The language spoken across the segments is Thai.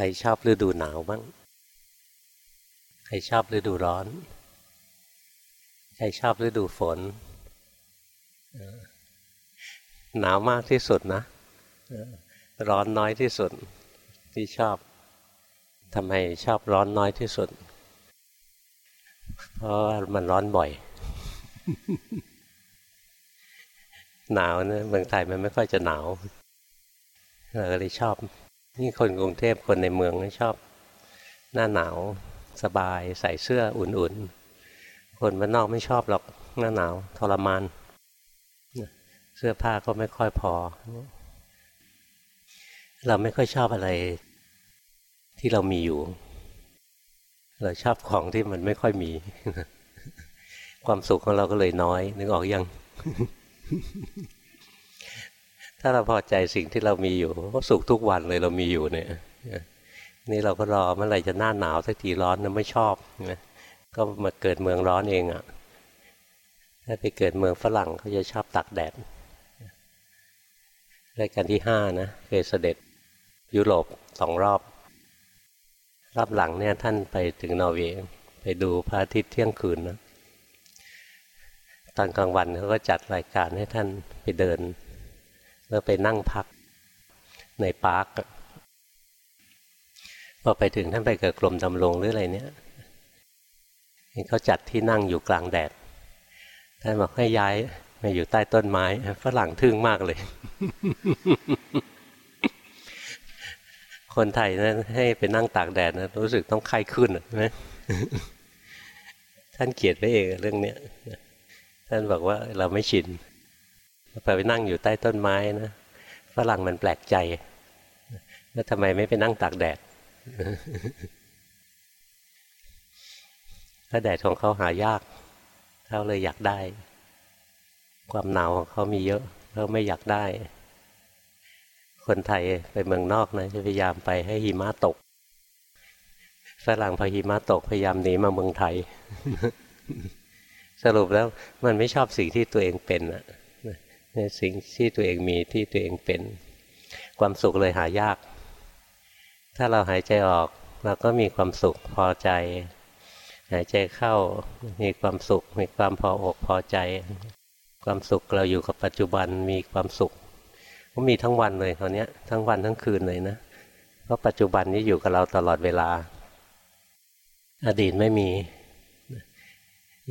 รชอบฤดูหนาวบ้าง ใครชอบฤดูร้อน ใครชอบฤดูฝน หนาวมากที่สุดนะ ร้อนน้อยที่สุด ที่ชอบทำไมชอบร้อนน้อยที่สุด เพราะว่ามันร้อนบ่อย หนาวเนะเมืองไทยมันไม่ค่อยจะหนาวเราเลยชอบ นี่คนกรุงเทพคนในเมืองชอบ หน้าหนาวสบายใส่เสื้ออุ่นๆ คนบ้านนอกไม่ชอบหรอกหน้าหนาวทรมาน เสื้อผ้าก็ไม่ค่อยพอ เราไม่ค่อยชอบอะไรที่เรามีอยู่ เราชอบของที่มันไม่ค่อยมี ความสุขของเราก็เลยน้อย นึกออกยัง ถ้าเราพอใจสิ่งที่เรามีอยู่ก็สุขทุกวันเลยเรามีอยู่เนี่ย นี่เราก็รอเมื่อไหร่จะหน้าหนาวสักทีร้อนนะไม่ชอบนะก็มาเกิดเมืองร้อนเองอะ่ะถ้าไปเกิดเมืองฝรั่งเขาจะชอบตักแดดรายการที่ห้านะเคยเสด็จยุโรปสองรอบ รอบหลังเนี่ยท่านไปถึงนอร์เวย์ไปดูพระอาทิตย์เที่ยงคืนนะตอนกลางวันเขาก็จัดรายการให้ท่านไปเดิน แล้วไปนั่งพักในปาร์คพอไปถึงท่านไปเกิดกลมดำรงหรืออะไรเนี้ยเขาจัดที่นั่งอยู่กลางแดดท่านบอกให้ย้ายมาอยู่ใต้ต้นไม้ฝรั่งทึ่งมากเลย คนไทยนะให้ไปนั่งตากแดดนะรู้สึกต้องไข้ขึ้นนะท่านเขียนไว้เองเรื่องเนี้ยท่านบอกว่าเราไม่ชิน ไปไปนั่งอยู่ใต้ต้นไม้นะฝรั่งมันแปลกใจว่าทำไมไม่ไปนั่งตากแดดถ้าแดดของเขาหายากเขาเลยอยากได้ ความหนาวของเขามีเยอะเขาไม่อยากได้ คนไทยไปเมืองนอกนะจะพยายามไปให้หิมะตกฝรั่งพอหิมะตกพยายามหนีมาเมืองไทย สรุปแล้วมันไม่ชอบสิ่งที่ตัวเองเป็นอะ ในสิ่งที่ตัวเองมีที่ตัวเองเป็น ความสุขเลยหายาก ถ้าเราหายใจออกเราก็มีความสุขพอใจ หายใจเข้ามีความสุขมีความพออกพอใจ ความสุขเราอยู่กับปัจจุบันมีความสุขก็มีทั้งวันเลยคราวนี้ทั้งวันทั้งคืนเลยนะเพราะปัจจุบันนี้อยู่กับเราตลอดเวลา อดีตไม่มี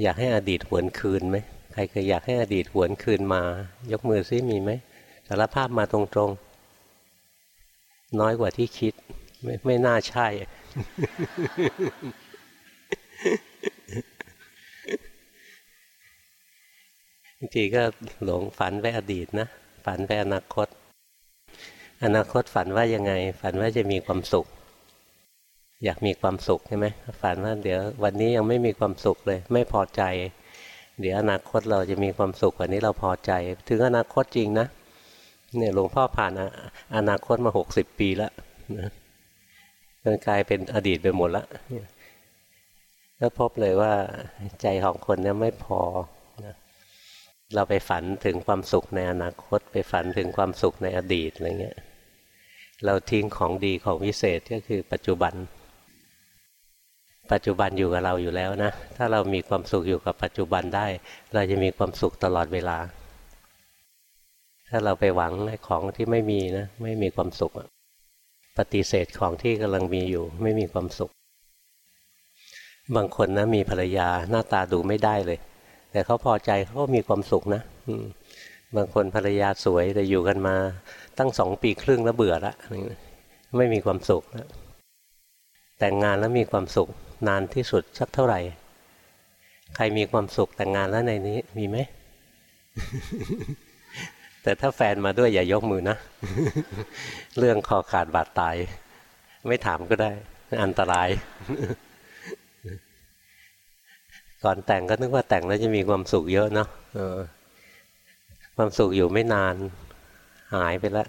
อยากให้อดีตหวนคืนไหม ครเคยอยากให้อดีตหวนคืนมา ยกมือซิมีไหมสารภาพมาตรงๆ น้อยกว่าที่คิด ไม่ไม่น่าใช่บางก็หลงฝันไปอดีตนะ ฝันไปอนาคต อนาคตฝันว่ายังไง ฝันว่าจะมีความสุข อยากมีความสุขใช่ไหมฝันว่าเดี๋ยว วันนี้ยังไม่มีความสุขเลย ไม่พอใจ เดี๋ยวอนาคตเราจะมีความสุขกว่านี้เราพอใจ ถึงอนาคตจริงนะเนี่ยหลวงพ่อผ่านอนาคตมาหกสิบปีแล้วมันกลายเป็นอดีตไปหมดแล้วก็พบเลยว่าใจของคนเนี่ยไม่พอนะเราไปฝันถึงความสุขในอนาคต ไปฝันถึงความสุขในอดีตอะไรเงี้ยเราทิ้งของดีของวิเศษก็คือปัจจุบัน ปัจจุบันอยู่กับเราอยู่แล้วนะ ถ้าเรามีความสุขอยู่กับปัจจุบันได้ เราจะมีความสุขตลอดเวลา ถ้าเราไปหวังในของที่ไม่มีนะ ไม่มีความสุขปฏิเสธของที่กำลังมีอยู่ ไม่มีความสุข บางคนนะมีภรรยาหน้าตาดูไม่ได้เลย แต่เขาพอใจเขาก็มีความสุขนะบางคนภรรยาสวยแต่อยู่กันมา ตั้งสองปีครึ่งแล้วเบื่อละไม่มีความสุขแล้วแต่งงานแล้วมีความสุข นานที่สุดสักเท่าไหร่ ใครมีความสุขแต่งงานแล้วในนี้ มีไหม แต่ถ้าแฟนมาด้วยอย่ายกมือนะ เรื่องคอขาดบาดตาย ไม่ถามก็ได้ อันตราย ก่อนแต่งก็นึกว่าแต่งแล้วจะมีความสุขเยอะเนาะความสุขอยู่ไม่นาน หายไปแล้ว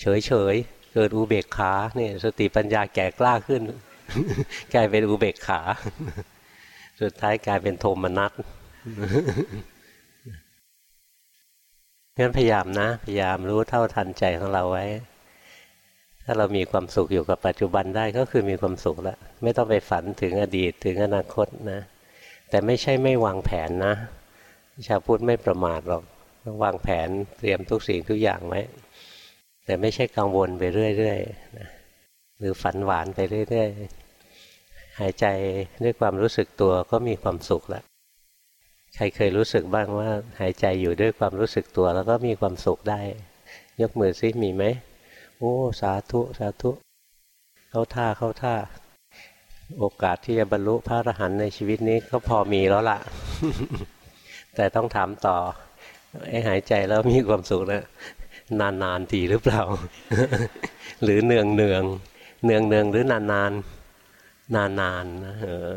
เฉยเฉยเกิดอุเบกขาเนี่ยสติปัญญาแก่กล้าขึ้น กลายเป็นอุเบกขา สุดท้ายกลายเป็นโทมนัสงั้นพยายามนะ พยายามรู้เท่าทันใจของเราไว้ ถ้าเรามีความสุขอยู่กับปัจจุบันได้ก็คือมีความสุขแล้ว ไม่ต้องไปฝันถึงอดีตถึงอนาคตนะ แต่ไม่ใช่ไม่วางแผนนะ ชาวพุทธไม่ประมาทหรอกต้องวางแผนเตรียมทุกสิ่งทุกอย่างไว้ แต่ไม่ใช่กังวลไปเรื่อยๆนะหรือฝันหวานไปเรื่อย ๆ หายใจด้วยความรู้สึกตัวก็มีความสุขแล้วใครเคยรู้สึกบ้างว่า หายใจอยู่ด้วยความรู้สึกตัว แล้วก็มีความสุขได้ ยกมือซิมีไหมโอ้สาธุสาธุเข้าท่าเข้าท่า โอกาสที่จะบรรลุพระอรหันต์ในชีวิตนี้ก็พอมีแล้วล่ะ แต่ต้องถามต่อไอ้หายใจแล้วมีความสุขนะนานๆทีหรือเปล่า หรือเนืองเนืองเนืองเนืองหรือนานนา นานนานนะเออ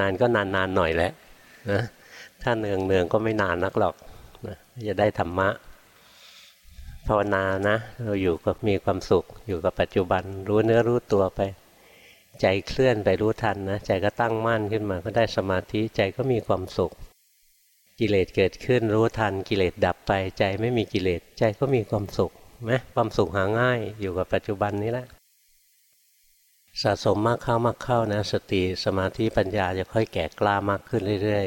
นานๆก็นานๆหน่อยแหละนะถ้าเนืองเนืองก็ไม่นานนักหรอกนะจะได้ธรรมะภาวนานะ เราอยู่กับมีความสุขอยู่กับปัจจุบัน รู้เนื้อรู้ตัวไป ใจเคลื่อนไปรู้ทันนะใจก็ตั้งมั่นขึ้นมาก็ได้สมาธิใจก็มีความสุข กิเลสเกิดขึ้นรู้ทันกิเลสดับไป ใจไม่มีกิเลสใจก็มีความสุขไหมความสุขหาง่ายอยู่กับปัจจุบันนี้แหละ สะสมมากเข้ามากเข้านะสติสมาธิปัญญาจะค่อยแก่กล้ามากขึ้นเรื่อย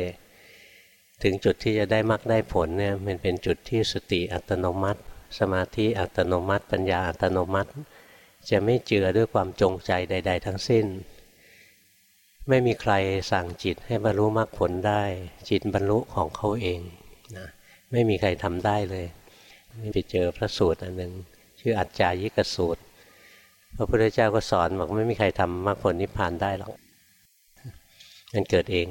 ๆ ถึงจุดที่จะได้มากได้ผลเนี่ยมันเป็นจุดที่สติอัตโนมัติ สมาธิอัตโนมัติ ปัญญาอัตโนมัติ จะไม่เจือด้วยความจงใจใด ๆ ทั้งสิ้น ไม่มีใครสั่งจิตให้บรรลุมรรคผลได้ จิตบรรลุของเขาเองนะไม่มีใครทำได้เลยนี่ไปเจอพระสูตรอันหนึ่งชื่ออัจจายิกสูตร พระพุทธเจ้าก็สอนบอกไม่มีใครทำมรรคผลนิพพานได้หรอกมันเกิดเอง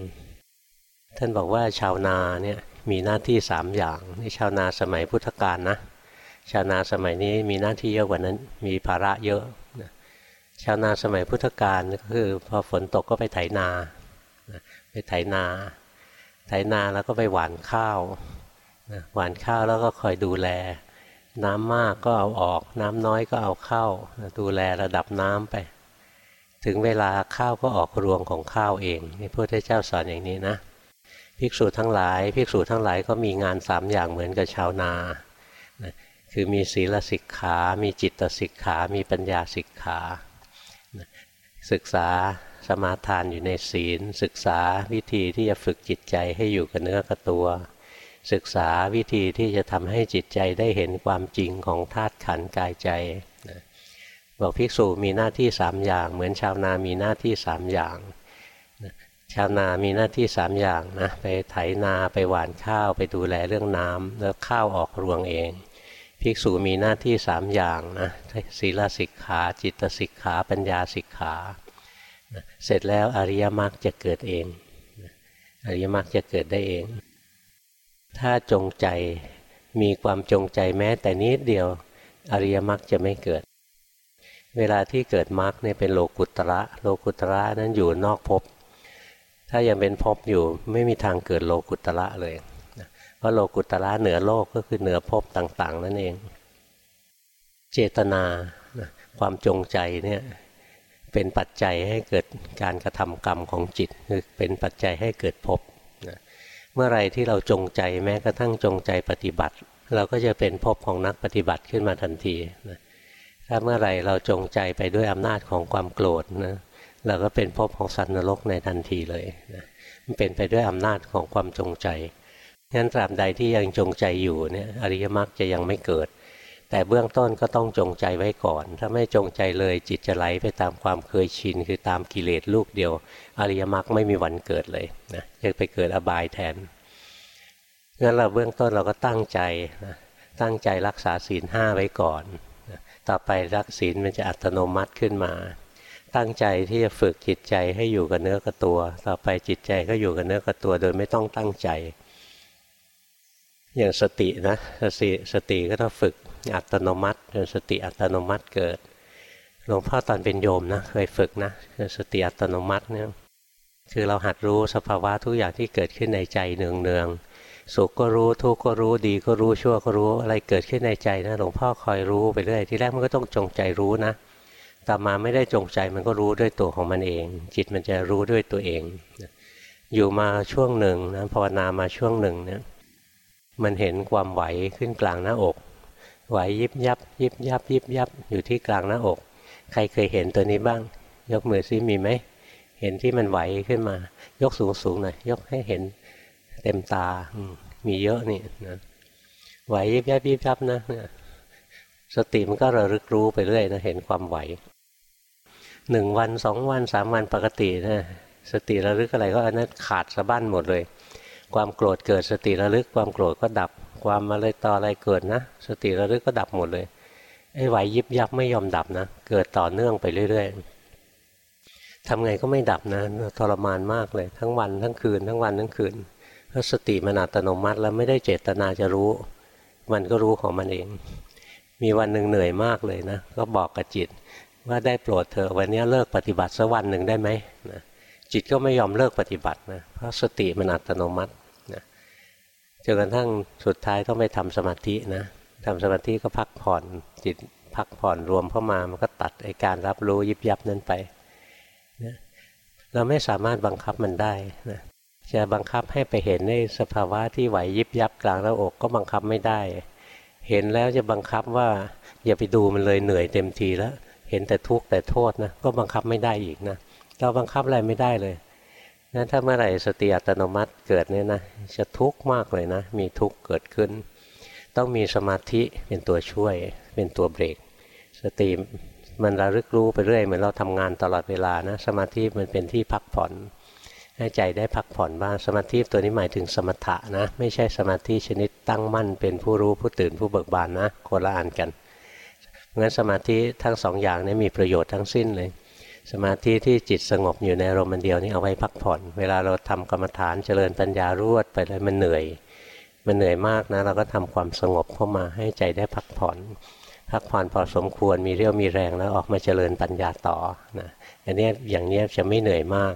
ท่านบอกว่าชาวนาเนี่ยมีหน้าที่สามอย่างนี่ชาวนาสมัยพุทธกาลนะชาวนาสมัยนี้มีหน้าที่เยอะกว่านั้นมีภาระเยอะชาวนาสมัยพุทธกาลก็คือพอฝนตกก็ไปไถนาไปไถนา ไถนาแล้วก็ไปหว่านข้าวหว่านข้าวแล้วก็คอยดูแล น้ำมากก็เอาออก น้ำน้อยก็เอาเข้า ดูแลระดับน้ำไป ถึงเวลาข้าวก็ออกรวงของข้าวเองนี่พระพุทธเจ้าสอนอย่างนี้นะภิกษุทั้งหลายภิกษุทั้งหลายก็มีงานสามอย่างเหมือนกับชาวนาคือมีศีลสิกขา มีจิตสิกขา มีปัญญาสิกขาศึกษาสมาทานอยู่ในศีล ศึกษาวิธีที่จะฝึกจิตใจให้อยู่กับเนื้อกับตัว ศึกษาวิธีที่จะทำให้จิตใจได้เห็นความจริงของธาตุขันธ์กายใจนะบอกภิกษุมีหน้าที่สามอย่าง เหมือนชาวนามีหน้าที่สามอย่างนะชาวนามีหน้าที่สามอย่างนะไปไถนาไปหว่านข้าวไปดูแลเรื่องน้ำแล้วข้าวออกรวงเอง ภิกษุมีหน้าที่สามอย่างนะศีลสิกขาจิตสิกขาปัญญาสิกขาเสร็จแล้วอริยมรรคจะเกิดเองอริยมรรคจะเกิดได้เอง ถ้าจงใจมีความจงใจแม้แต่นิดเดียวอริยมรรคจะไม่เกิด เวลาที่เกิดมรรคเนี่ยเป็นโลกุตระ โลกุตระนั้นอยู่นอกภพถ้ายังเป็นภพอยู่ไม่มีทางเกิดโลกุตระเลยเพราะโลกุตระเหนือโลกก็คือเหนือภพต่างๆ นั่นเอง เจตนาความจงใจเนี่ยเป็นปัจจัยให้เกิดการกระทำกรรมของจิต คือเป็นปัจจัยให้เกิดภพ เมื่อไรที่เราจงใจแม้กระทั่งจงใจปฏิบัติ เราก็จะเป็นภพของนักปฏิบัติขึ้นมาทันทีนะถ้าเมื่อไรเราจงใจไปด้วยอำนาจของความโกรธนะเราก็เป็นภพของสัตว์นรกในทันทีเลยนะมันเป็นไปด้วยอำนาจของความจงใจงั้นตราบใดที่ยังจงใจอยู่เนี่ยอริยมรรคจะยังไม่เกิด แต่เบื้องต้นก็ต้องจงใจไว้ก่อน ถ้าไม่จงใจเลยจิตจะไหลไปตามความเคยชิน คือตามกิเลสลูกเดียว อริยมรรคไม่มีวันเกิดเลยนะจะไปเกิดอบายแทนงั้นเราเบื้องต้นเราก็ตั้งใจนะตั้งใจรักษาศีลห้าไว้ก่อนนะต่อไปรักศีลมันจะอัตโนมัติขึ้นมา ตั้งใจที่จะฝึกจิตใจให้อยู่กับเนื้อกับตัว ต่อไปจิตใจก็อยู่กับเนื้อกับตัวโดยไม่ต้องตั้งใจ อย่างสตินะสติสติก็ต้องฝึก อัตโนมัติจนสติอัตโนมัติเกิดหลวงพ่อตอนเป็นโยมนะเคยฝึกนะสติอัตโนมัติเนี่ยคือเราหัดรู้สภาวะทุกอย่างที่เกิดขึ้นในใจเนืองๆสุขก็รู้ทุกข์ก็รู้ดีก็รู้ชั่วก็รู้อะไรเกิดขึ้นในใจนะหลวงพ่อคอยรู้ไปเรื่อยที่แรกมันก็ต้องจงใจรู้นะต่อมาไม่ได้จงใจมันก็รู้ด้วยตัวของมันเอง จิตมันจะรู้ด้วยตัวเองอยู่มาช่วงหนึ่งนะภาวนามาช่วงหนึ่งเนี่ยมันเห็นความไหวขึ้นกลางหน้าอก ไหวยิบยับ ยิบยับ ยิบยับอยู่ที่กลางหน้าอก ใครเคยเห็นตัวนี้บ้าง ยกมือซิมีไหมเห็นที่มันไหวขึ้นมา ยกสูงสูงหน่อยยกให้เห็นเต็มตามีเยอะนี่นะไหวยิบยับยิบยับนะสติมันก็ระลึกรู้ไปเรื่อยนะเห็นความไหวหนึ่งวันสองวันสามวันปกตินะสติระลึกอะไรก็อันนั้นขาดสะบั้นหมดเลย ความโกรธเกิดสติระลึกความโกรธก็ดับ ความอะไรต่ออะไรเกิดนะ สติระลึกก็ดับหมดเลยไอ้ไหวยิบยับไม่ยอมดับนะ เกิดต่อเนื่องไปเรื่อย ๆทำไงก็ไม่ดับนะทรมานมากเลย ทั้งวันทั้งคืน ทั้งวันทั้งคืนเพราะสติมันอัตโนมัติ แล้วไม่ได้เจตนาจะรู้ มันก็รู้ของมันเอง มีวันหนึ่งเหนื่อยมากเลยนะ ก็บอกกับจิตว่าได้โปรดเธอวันนี้เลิกปฏิบัติสักวันหนึ่งได้ไหมนะจิตก็ไม่ยอมเลิกปฏิบัตินะเพราะสติมันอัตโนมัติ จนกระทั่งสุดท้ายต้องไปทำสมาธินะทำสมาธิก็พักผ่อนจิตพักผ่อนรวมเข้ามามันก็ตัดไอการรับรู้ยิบยับนั้นไปนะเราไม่สามารถบังคับมันได้นะจะบังคับให้ไปเห็นในสภาวะที่ไหวยิบยับกลางหน้าอกก็บังคับไม่ได้ เห็นแล้วจะบังคับว่าอย่าไปดูมันเลยเหนื่อยเต็มทีแล้ว เห็นแต่ทุกข์แต่โทษนะก็บังคับไม่ได้อีกนะเราบังคับอะไรไม่ได้เลย นั้นถ้าเมื่อไหร่สติอัตโนมัติเกิดเนี่ยนะจะทุกข์มากเลยนะ มีทุกข์เกิดขึ้น ต้องมีสมาธิเป็นตัวช่วย เป็นตัวเบรก สติมันระลึกรู้ไปเรื่อยเหมือนเราทำงานตลอดเวลานะ สมาธิมันเป็นที่พักผ่อน ให้ใจได้พักผ่อนบ้างสมาธิตัวนี้หมายถึงสมถะนะ ไม่ใช่สมาธิชนิดตั้งมั่น เป็นผู้รู้ผู้ตื่นผู้เบิกบานนะโคละอันกันงั้นสมาธิทั้งสองอย่างนี้มีประโยชน์ทั้งสิ้นเลย สมาธิที่จิตสงบอยู่ในอารมณ์เดียวนี่เอาไว้พักผ่อน เวลาเราทำกรรมฐานเจริญปัญญารวดไปเลยมันเหนื่อย มันเหนื่อยมากนะ เราก็ทำความสงบเข้ามาให้ใจได้พักผ่อน พักผ่อนพอสมควรมีเรี่ยวมีแรงแล้วออกมาเจริญปัญญาต่อนะอันนี้อย่างนี้จะไม่เหนื่อยมาก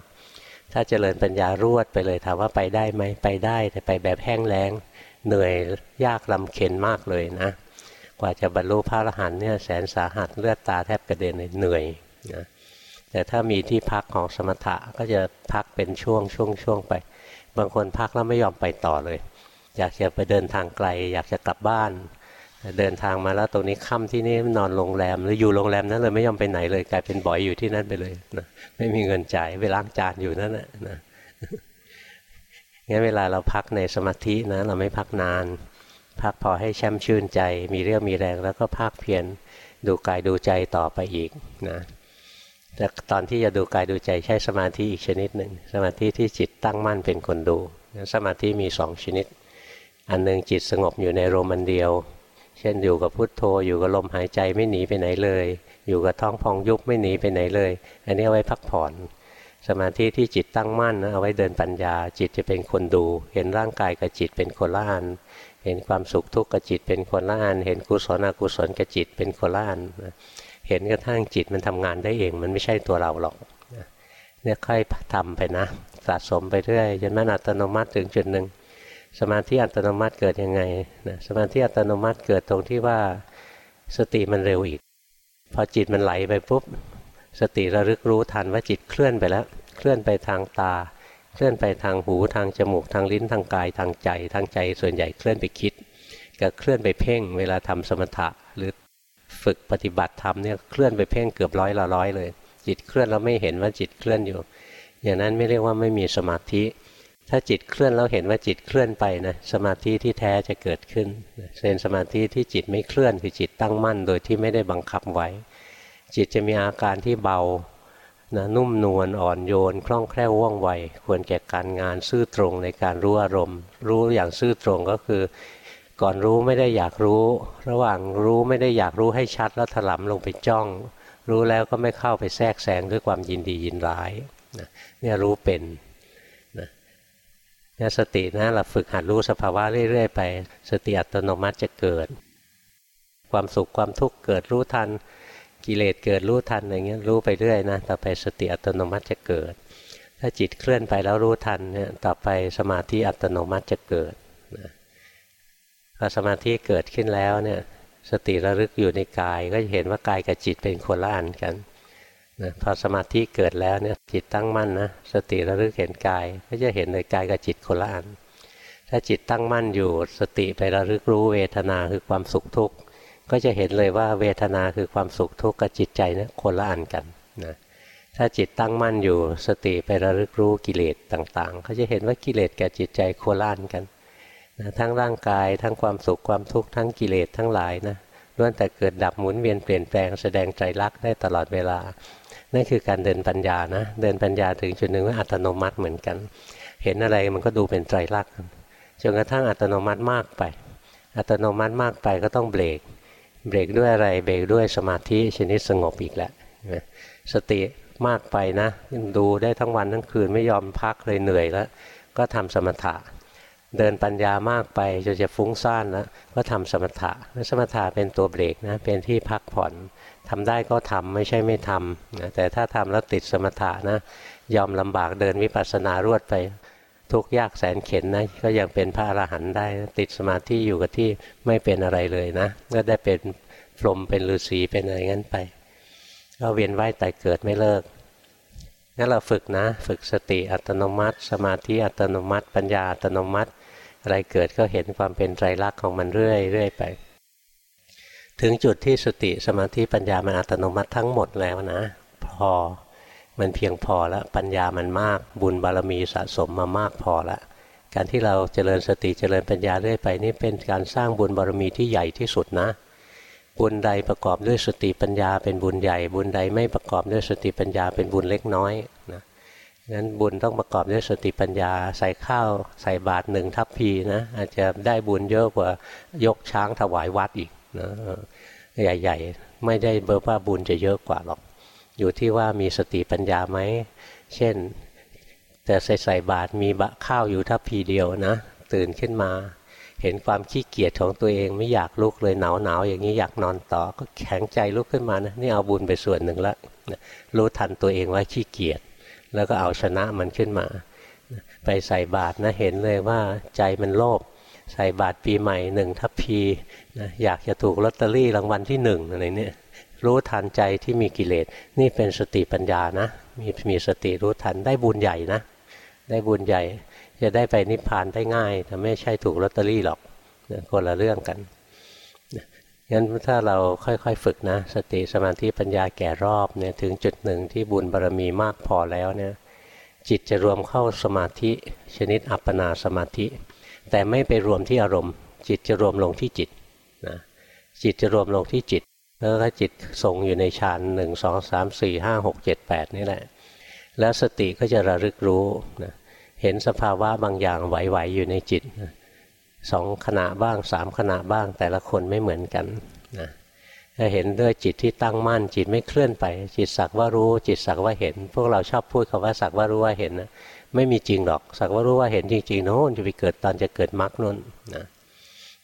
ถ้าเจริญปัญญารวดไปเลยถามว่าไปได้ไหมไปได้แต่ไปแบบแห้งแล้งเหนื่อยยากลำเค็นมากเลยนะ กว่าจะบรรลุพระอรหันต์เนี่ยแสนสาหัสเลือดตาแทบกระเด็นเหนื่อยนะ แต่ถ้ามีที่พักของสมถะก็จะพักเป็นช่วงช่วงช่วงไป บางคนพักแล้วไม่ยอมไปต่อเลย อยากจะไปเดินทางไกล อยากจะกลับบ้านเดินทางมาแล้วตรงนี้ค่ำที่นี่นอนโรงแรมหรืออยู่โรงแรมนั้นเลยไม่ยอมไปไหนเลย กลายเป็นบ่อยอยู่ที่นั่นไปเลยนะไม่มีเงินจ่ายไปล้างจานอยู่นั่นแหละนะงั้นเวลาเราพักในสมาธินะเราไม่พักนาน พักพอให้แช่มชื่นใจ มีเรี่ยวมีแรงแล้วก็ภาคเพียรดูกายดูใจต่อไปอีกนะ แต่ตอนที่จะดูกายดูใจใช้สมาธิอีกชนิดหนึ่งสมาธิที่จิตตั้งมั่นเป็นคนดูสมาธิมีสองชนิด อันหนึ่งจิตสงบอยู่ในโรมันเดียว เช่นอยู่กับพุทโธอยู่กับลมหายใจไม่หนีไปไหนเลย อยู่กับท้องพองยุบไม่หนีไปไหนเลย อันนี้เอาไว้พักผ่อน สมาธิที่จิตตั้งมั่นเอาไว้เดินปัญญา จิตจะเป็นคนดู เห็นร่างกายกับจิตเป็นคนละอันเห็นความสุขทุกข์กับจิตเป็นคนละอันเห็นกุศลอกุศลกับจิตเป็นคนละอัน เห็นกระทั่งจิตมันทำงานได้เอง มันไม่ใช่ตัวเราหรอกเนี่ยค่อยทำไปนะ สะสมไปเรื่อยจนมันอัตโนมัติถึงจุดหนึ่งสมาธิอัตโนมัติเกิดยังไงนะสมาธิอัตโนมัติเกิดตรงที่ว่าสติมันเร็วอีก พอจิตมันไหลไปปุ๊บสติระลึกรู้ทันว่าจิตเคลื่อนไปแล้ว เคลื่อนไปทางตา เคลื่อนไปทางหูทางจมูกทางลิ้นทางกายทางใจ ทางใจส่วนใหญ่เคลื่อนไปคิด กับเคลื่อนไปเพ่งเวลาทำสมถะหรือ ฝึกปฏิบัติธรรมเนี่ยเคลื่อนไปเพ่งเกือบร้อยละร้อยเลย จิตเคลื่อนเราไม่เห็นว่าจิตเคลื่อนอยู่ อย่างนั้นไม่เรียกว่าไม่มีสมาธิ ถ้าจิตเคลื่อนเราเห็นว่าจิตเคลื่อนไปนะสมาธิที่แท้จะเกิดขึ้นเป็นสมาธิที่จิตไม่เคลื่อนคือจิตตั้งมั่นโดยที่ไม่ได้บังคับไว้ จิตจะมีอาการที่เบานะนุ่มนวลอ่อนโยนคล่องแคล่วว่องไว ควรแก่การงานซื่อตรงในการรู้อารมณ์ รู้อย่างซื่อตรงก็คือ ก่อนรู้ไม่ได้อยากรู้ ระหว่างรู้ไม่ได้อยากรู้ให้ชัดแล้วถลำลงไปจ้อง รู้แล้วก็ไม่เข้าไปแทรกแซงด้วยความยินดียินร้ายนะเนี่ยรู้เป็นนะเนี่ยสตินะเราฝึกหัดรู้สภาวะเรื่อยๆไป สติอัตโนมัติจะเกิด ความสุขความทุกข์เกิดรู้ทัน กิเลสเกิดรู้ทันอย่างเงี้ยรู้ไปเรื่อยนะต่อไปสติอัตโนมัติจะเกิด ถ้าจิตเคลื่อนไปแล้วรู้ทันเนี่ยต่อไปสมาธิอัตโนมัติจะเกิด พอสมาธิเกิดขึ้นแล้วเนี่ยสติระลึกอยู่ในกายก็จะเห็นว่ากายกับจิตเป็นคนละอันกันนะพอสมาธิเกิดแล้วเนี่ยจิตตั้งมั่นนะสติระลึกเห็นกายก็จะเห็นในกายกับจิตคนละอัน ถ้าจิตตั้งมั่นอยู่สติไประลึกรู้เวทนาคือความสุขทุกข์ก็จะเห็นเลยว่าเวทนาคือความสุขทุกข์กับจิตใจนะคนละอันกันนะถ้าจิตตั้งมั่นอยู่สติไประลึกรู้กิเลสต่างๆเขาจะเห็นว่ากิเลสกับจิตใจโคละอันกัน นะทั้งร่างกายทั้งความสุขความทุกข์ทั้งกิเลสทั้งหลายนะล้วนแต่เกิดดับหมุนเวียนเปลี่ยนแปลงแสดงใจรักได้ตลอดเวลา นั่นคือการเดินปัญญานะ เดินปัญญาถึงจุดหนึ่งว่าอัตโนมัติเหมือนกัน เห็นอะไรมันก็ดูเป็นไตรลักจนกระทั่งอัตโนมัติมากไป อัตโนมัติมากไปก็ต้องเบรก เบรกด้วยอะไรเบรกด้วยสมาธิชนิดสงบอีกแล้วสติมากไปนะดูได้ทั้งวันทั้งคืนไม่ยอมพักเลยเหนื่อยแล้ว ก็ทำสมถะ เดินปัญญามากไปจนจะฟุ้งซ่านแล้วก็ทำสมถะสมถะเป็นตัวเบรกนะเป็นที่พักผ่อนทำได้ก็ทำไม่ใช่ไม่ทำนะแต่ถ้าทำแล้วติดสมถะนะยอมลำบากเดินวิปัสสนารวดไป ทุกยากแสนเข็นนะก็ยังเป็นพระอรหันต์ได้ติดสมาธิอยู่กับที่ไม่เป็นอะไรเลยนะก็ได้เป็นพรหมเป็นฤาษีเป็นอะไรงั้นไปก็เวียนว่ายแต่เกิดไม่เลิกงั้นเราฝึกนะ ฝึกสติอัตโนมัติ สมาธิอัตโนมัติ ปัญญาอัตโนมัติ อะไรเกิดก็เห็นความเป็นไตรลักษณ์ของมันเรื่อยเรื่อยไป ถึงจุดที่สติสมาธิปัญญามันอัตโนมัติทั้งหมดแล้วนะ พอมันเพียงพอแล้วปัญญามันมากบุญบารมีสะสมมามากพอแล้วการที่เราเจริญสติเจริญปัญญาเรื่อยไปนี่เป็นการสร้างบุญบารมีที่ใหญ่ที่สุดนะบุญใดประกอบด้วยสติปัญญาเป็นบุญใหญ่ บุญใดไม่ประกอบด้วยสติปัญญาเป็นบุญเล็กน้อย งั้นบุญต้องประกอบด้วยสติปัญญา ใส่ข้าวใส่บาตรหนึ่งทัพพีนะอาจจะได้บุญเยอะกว่ายกช้างถวายวัดอีกนะใหญ่ ๆ ไม่ได้เบอร์ว่าบุญจะเยอะกว่าหรอก อยู่ที่ว่ามีสติปัญญาไหม เช่น แต่ใส่ใส่บาตรมีบะข้าวอยู่ทัพพีเดียวนะ ตื่นขึ้นมา เห็นความขี้เกียจของตัวเองไม่อยากลุกเลยหนาวหนาวอย่างนี้อยากนอนต่อก็แข็งใจลุกขึ้นมานะนี่เอาบุญไปส่วนหนึ่งละรู้ทันตัวเองว่าขี้เกียจ แล้วก็เอาชนะมันขึ้นมา ไปใส่บาตรนะเห็นเลยว่าใจมันโลภใส่บาตรปีใหม่หนึ่งทัพพีนะอยากจะถูกลอตเตอรี่รางวัลที่หนึ่งอะไรเนี่ยรู้ทันใจที่มีกิเลส นี่เป็นสติปัญญานะ มีมีสติรู้ทันได้บุญใหญ่นะ ได้บุญใหญ่จะได้ไปนิพพานได้ง่ายแต่ไม่ใช่ถูกลอตเตอรี่หรอกคนละเรื่องกัน งั้นถ้าเราค่อยๆฝึกนะ สติสมาธิปัญญาแก่รอบเนี่ยถึงจุดหนึ่งที่บุญบารรมีมากพอแล้วเนี่ยจิตจะรวมเข้าสมาธิ ชนิดอัปปนาสมาธิ แต่ไม่ไปรวมที่อารมณ์ จิตจะรวมลงที่จิตนะจิตจะรวมลงที่จิต แล้วก็จิตทรงอยู่ในฌานหนึ่งสองสามสี่ห้าหกเจ็ดแปดนี่แหละ แล้วสติก็จะระลึกรู้นะเห็นสภาวะบางอย่างไหวๆอยู่ในจิต สองขณะบ้างสามขณะบ้าง แต่ละคนไม่เหมือนกันนะถ้าเห็นด้วยจิตที่ตั้งมั่น จิตไม่เคลื่อนไป จิตสักว่ารู้ จิตสักว่าเห็น พวกเราชอบพูดคาว่าสักว่ารู้ว่าเห็นนะไม่มีจริงหรอก สักว่ารู้ว่าเห็นจริงๆโน้นจะไปเกิดตอนจะเกิดมรรคน้นนะ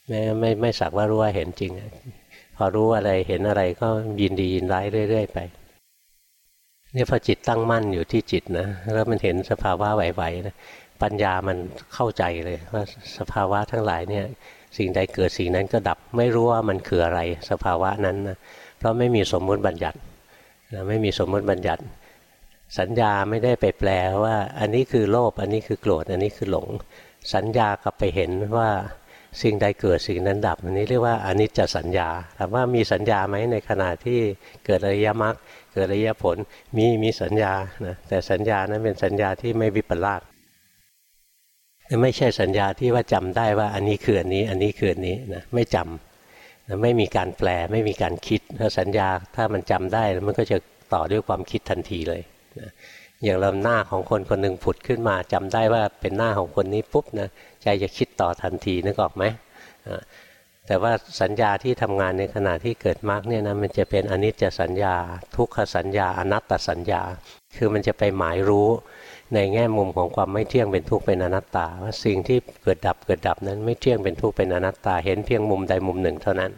ไม่ไม่ไม่สักว่ารู้ว่าเห็นจริง พอรู้อะไรเห็นอะไรก็ยินดียินร้ายเรื่อย ๆ ไปเนี่ยพอจิตตั้งมั่นอยู่ที่จิตนะแล้วมันเห็นสภาวะไหวๆนะ ปัญญามันเข้าใจเลยว่าสภาวะทั้งหลายเนี่ยสิ่งใดเกิดสิ่งนั้นก็ดับไม่รู้ว่ามันคืออะไรสภาวะนั้นนะเพราะไม่มีสมมุติบัญญัตินะไม่มีสมมุติบัญญัติ สัญญาไม่ได้ไปแปลว่าอันนี้คือโลภอันนี้คือโกรธอันนี้คือหลง สัญญากลับไปเห็นว่าสิ่งใดเกิดสิ่งนั้นดับ อันนี้เรียกว่าอนิจจสัญญาถามว่ามีสัญญาไหมในขณะที่เกิดอริยมรรคเกิดอริยผลมีมีสัญญานะแต่สัญญานั้นเป็นสัญญาที่ไม่วิปลาส ไม่ใช่สัญญาที่ว่าจำได้ว่าอันนี้คืออันนี้ อันนี้คืออันนี้นะไม่จำนะไม่มีการแปลไม่มีการคิดถ้าสัญญาถ้ามันจำได้มันก็จะต่อด้วยความคิดทันทีเลยนะอย่างเราหน้าของคนคนหนึ่งผุดขึ้นมาจำได้ว่าเป็นหน้าของคนนี้ปุ๊บนะใจจะคิดต่อทันทีนึกออกไหมแต่ว่าสัญญาที่ทำงานในขณะที่เกิดมรรคเนี่ยนะมันจะเป็นอนิจจสัญญา ทุกขสัญญาอนัตตสัญญา คือมันจะไปหมายรู้ ในแง่มุมของความไม่เที่ยงเป็นทุกข์เป็นอนัตตาว่าสิ่งที่เกิดดับเกิดดับนั้นไม่เที่ยงเป็นทุกข์เป็นอนัตตา เห็นเพียงมุมใดมุมหนึ่งเท่านั้น